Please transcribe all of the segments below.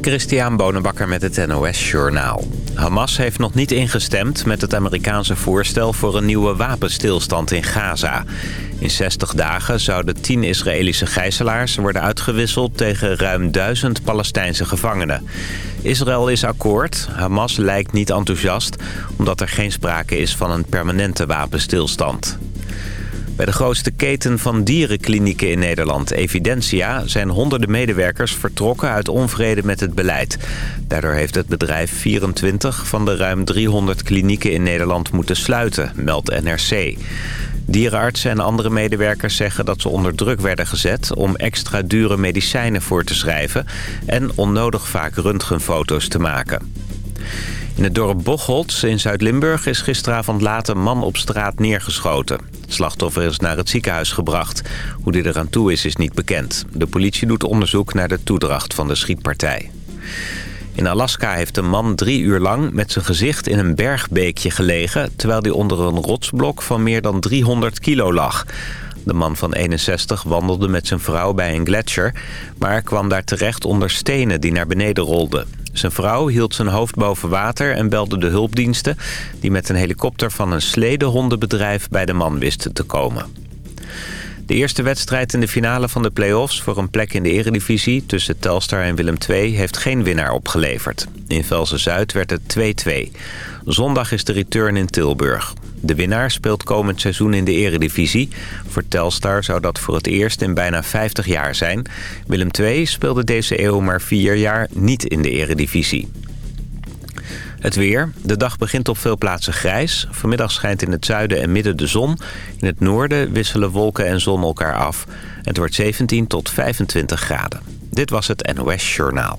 Christian Bonenbakker met het NOS Journaal. Hamas heeft nog niet ingestemd met het Amerikaanse voorstel voor een nieuwe wapenstilstand in Gaza. In 60 dagen zouden 10 Israëlische gijzelaars worden uitgewisseld tegen ruim 1000 Palestijnse gevangenen. Israël is akkoord. Hamas lijkt niet enthousiast omdat er geen sprake is van een permanente wapenstilstand. Bij de grootste keten van dierenklinieken in Nederland, Evidentia... zijn honderden medewerkers vertrokken uit onvrede met het beleid. Daardoor heeft het bedrijf 24 van de ruim 300 klinieken in Nederland moeten sluiten, meldt NRC. Dierenartsen en andere medewerkers zeggen dat ze onder druk werden gezet... om extra dure medicijnen voor te schrijven... en onnodig vaak röntgenfoto's te maken. In het dorp Bocholt in Zuid-Limburg is gisteravond laat een man op straat neergeschoten. Het slachtoffer is naar het ziekenhuis gebracht. Hoe dit eraan toe is, is niet bekend. De politie doet onderzoek naar de toedracht van de schietpartij. In Alaska heeft een man drie uur lang met zijn gezicht in een bergbeekje gelegen... terwijl hij onder een rotsblok van meer dan 300 kilo lag. De man van 61 wandelde met zijn vrouw bij een gletsjer... maar kwam daar terecht onder stenen die naar beneden rolden. Zijn vrouw hield zijn hoofd boven water en belde de hulpdiensten... die met een helikopter van een sledehondenbedrijf bij de man wisten te komen. De eerste wedstrijd in de finale van de play-offs voor een plek in de eredivisie... tussen Telstar en Willem II heeft geen winnaar opgeleverd. In Velsen-Zuid werd het 2-2. Zondag is de return in Tilburg. De winnaar speelt komend seizoen in de eredivisie. Voor Telstar zou dat voor het eerst in bijna 50 jaar zijn. Willem II speelde deze eeuw maar vier jaar niet in de eredivisie. Het weer. De dag begint op veel plaatsen grijs. Vanmiddag schijnt in het zuiden en midden de zon. In het noorden wisselen wolken en zon elkaar af. Het wordt 17 tot 25 graden. Dit was het NOS Journaal.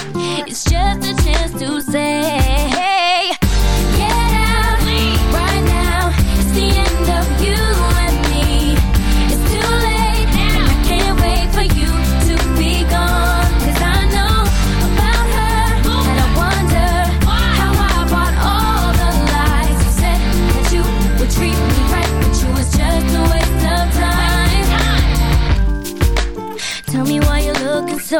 is just a chance to say, Get out right now. It's the end of you and me. It's too late. I can't wait for you to be gone. 'Cause I know about her, and I wonder how I bought all the lies. You said that you would treat me right, but you was just a waste of time. Tell me why you're looking so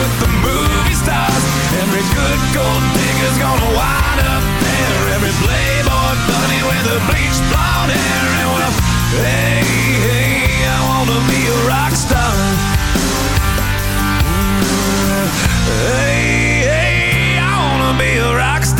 with the movie stars. Every good gold digger's gonna wind up there. Every playboy bunny with a bleached blonde hair. And well, hey, hey, I wanna be a rock star. Mm, hey, hey, I wanna be a rock star.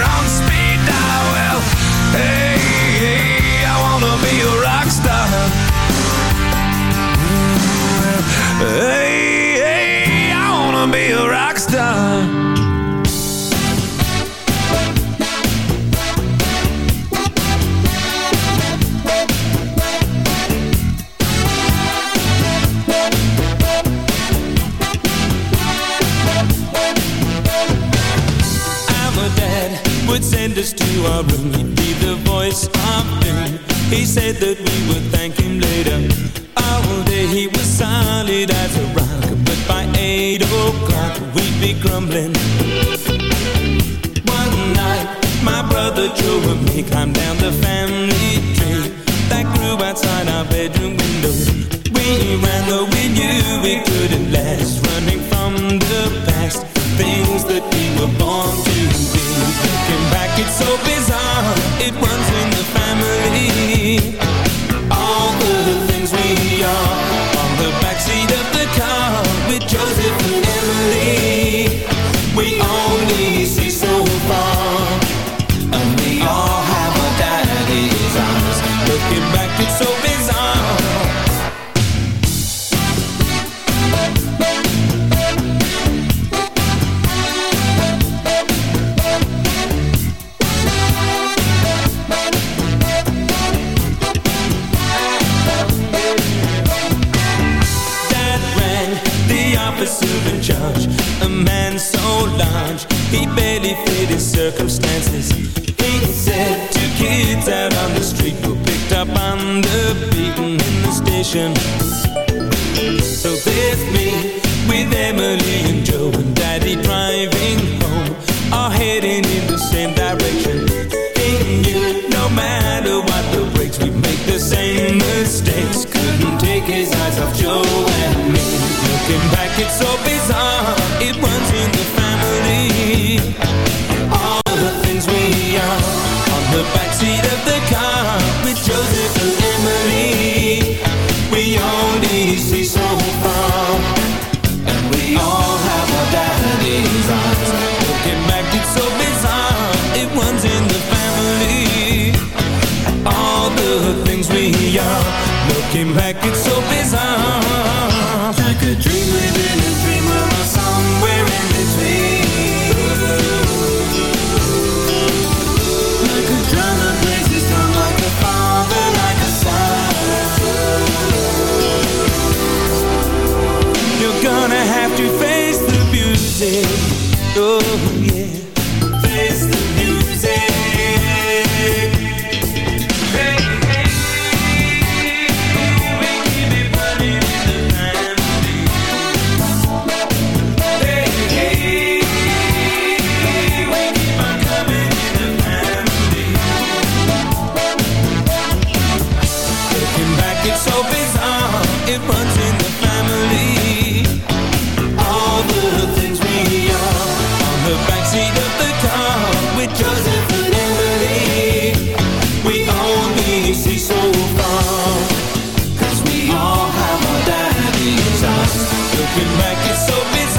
out on the street Were picked up on the beaten in the station. So there's me with Emily and Joe and Daddy driving home All heading in the same direction. In you, no matter what the brakes, We make the same mistakes. Couldn't take his eyes off Joe and me. Looking back, it's so big like it's so busy.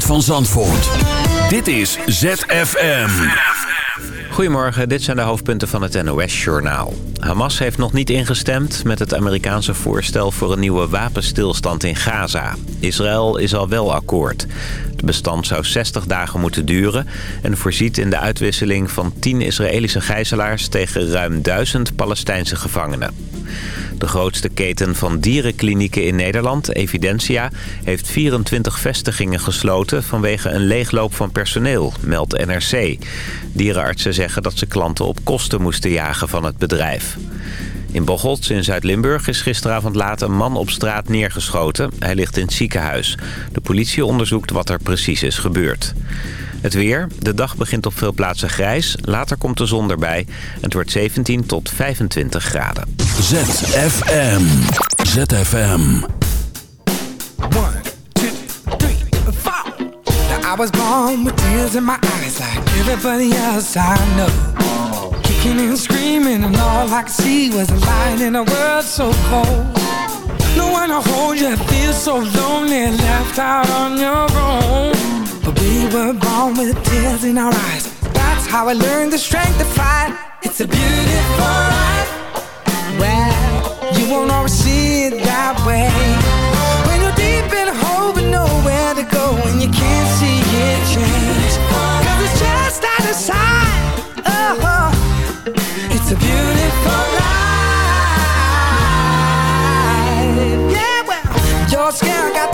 Geluid van Zandvoort. Dit is ZFM. Goedemorgen, dit zijn de hoofdpunten van het NOS-journaal. Hamas heeft nog niet ingestemd met het Amerikaanse voorstel voor een nieuwe wapenstilstand in Gaza. Israël is al wel akkoord. Het bestand zou 60 dagen moeten duren en voorziet in de uitwisseling van 10 Israëlische gijzelaars tegen ruim 1000 Palestijnse gevangenen. De grootste keten van dierenklinieken in Nederland, Evidentia, heeft 24 vestigingen gesloten vanwege een leegloop van personeel, meldt NRC. Dierenartsen zeggen dat ze klanten op kosten moesten jagen van het bedrijf. In Bocholt in Zuid-Limburg is gisteravond laat een man op straat neergeschoten. Hij ligt in het ziekenhuis. De politie onderzoekt wat er precies is gebeurd. Het weer. De dag begint op veel plaatsen grijs. Later komt de zon erbij. Het wordt 17 tot 25 graden. ZFM. ZFM. One, two, three, four. Now I was born with tears in my eyes like everybody else I know. Kicking and screaming and all I could see was a light in a world so cold. No one to hold you, feel so lonely, left out on your own. But we were born with tears in our eyes. That's how I learned the strength to fight. It's a beautiful life. Well, you won't always see it that way. When you're deep in a hole but nowhere to go and you can't see it change. Cause it's just out of sight. Oh, it's a beautiful life. Yeah, well, you're scared, got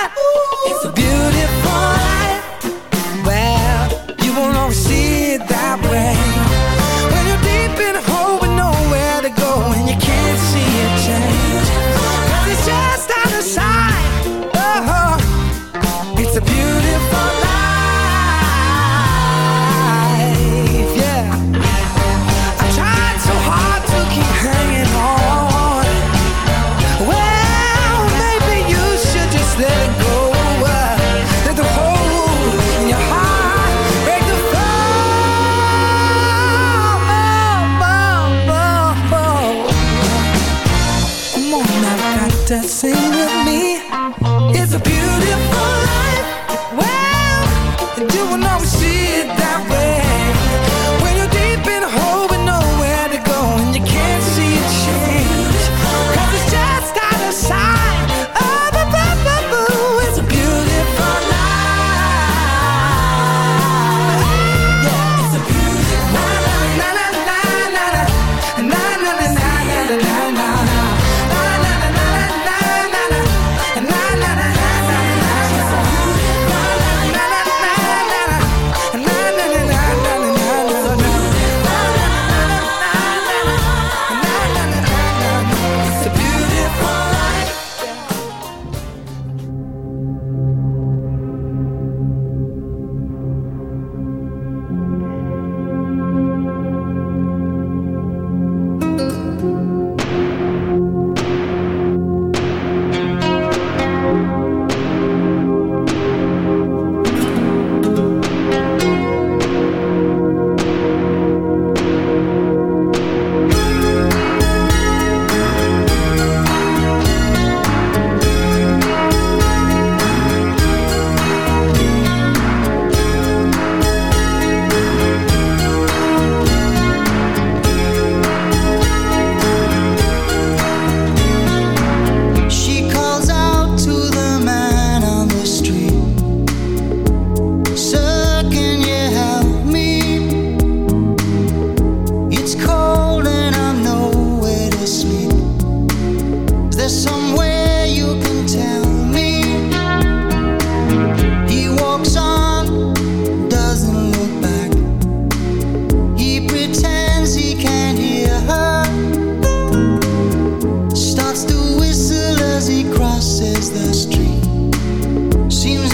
is the street. Seems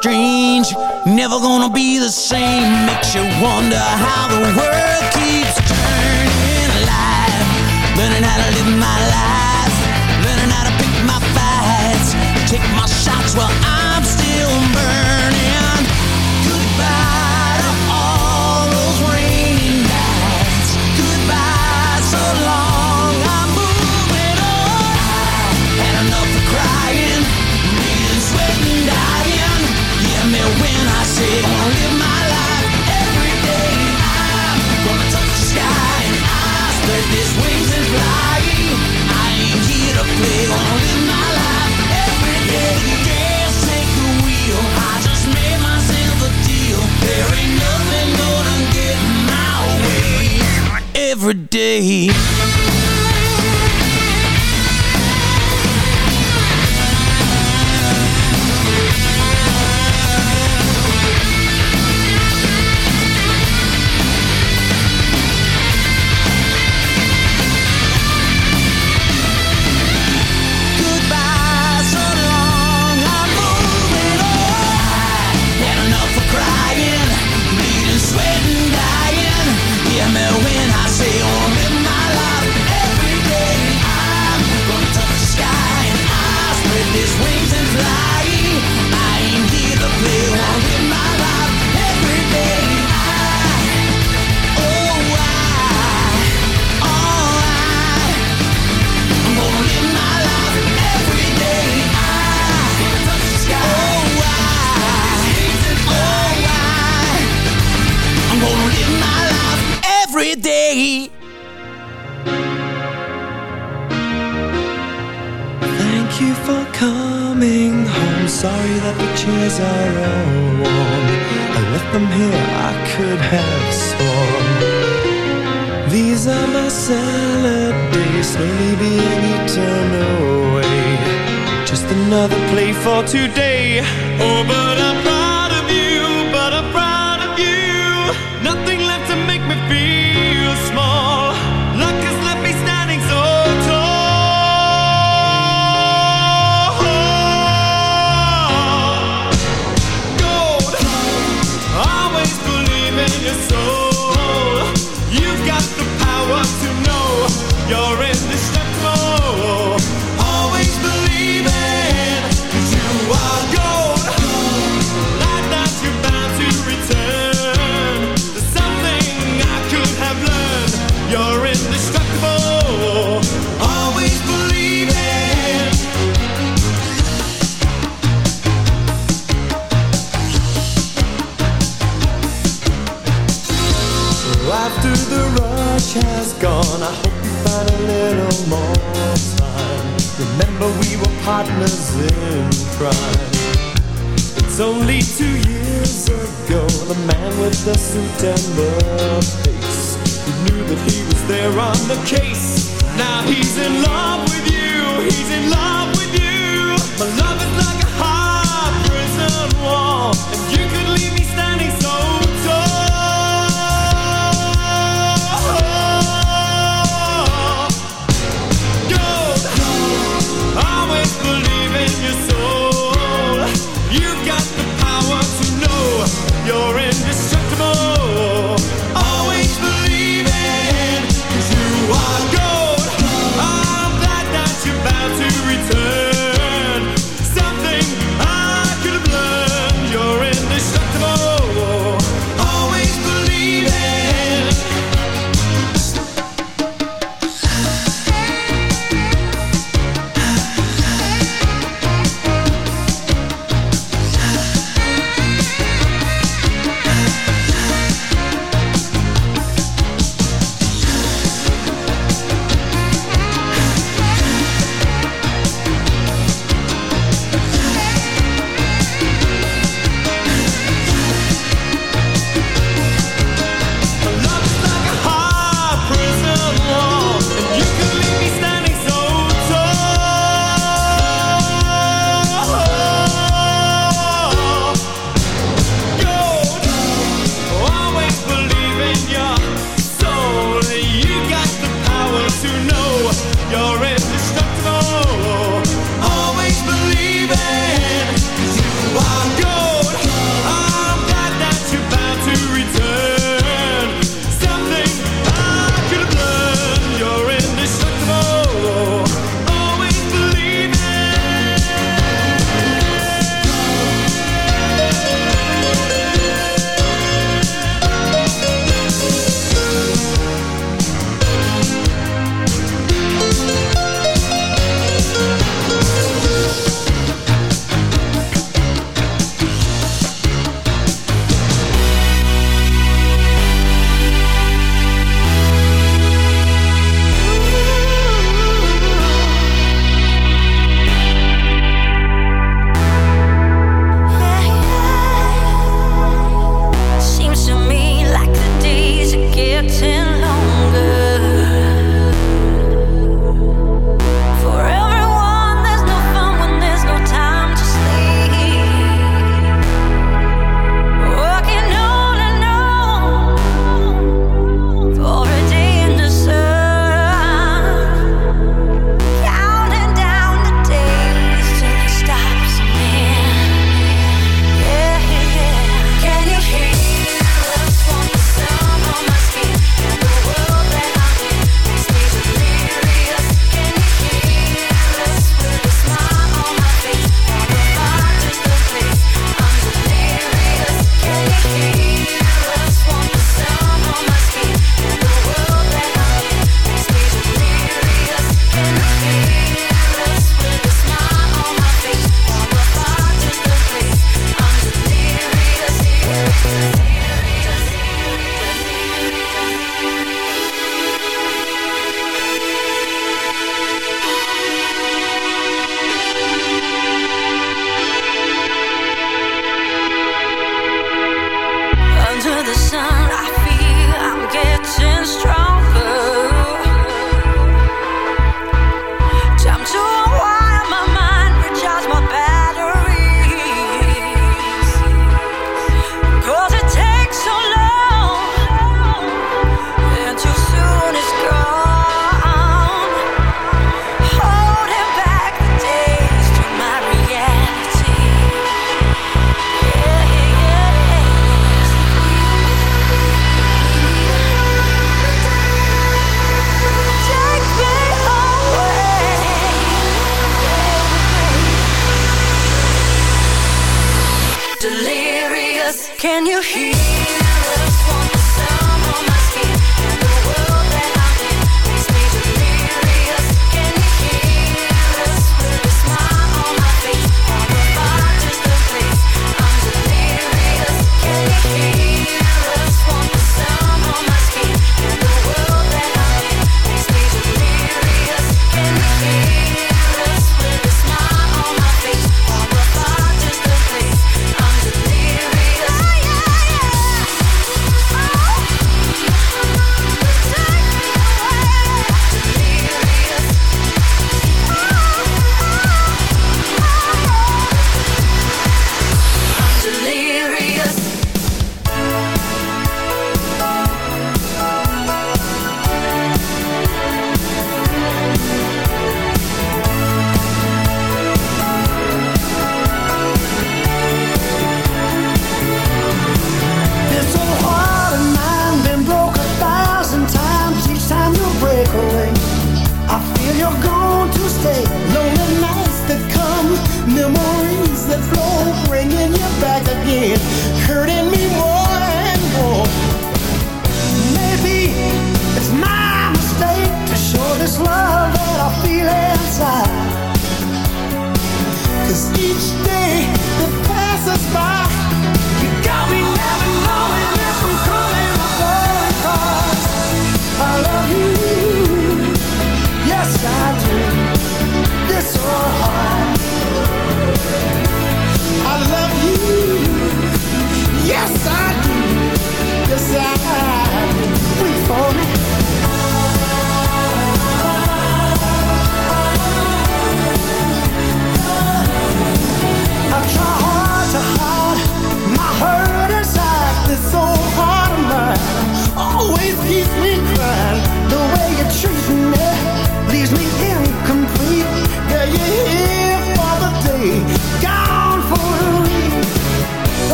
strange, never gonna be the same. Makes you wonder how the world. when I say I wanna live my life every day. I'm gonna touch the sky and I spread these wings and fly. I ain't here to play. I wanna live my life every day. Take the wheel. I just made myself a deal. There ain't nothing gonna get in my way every day.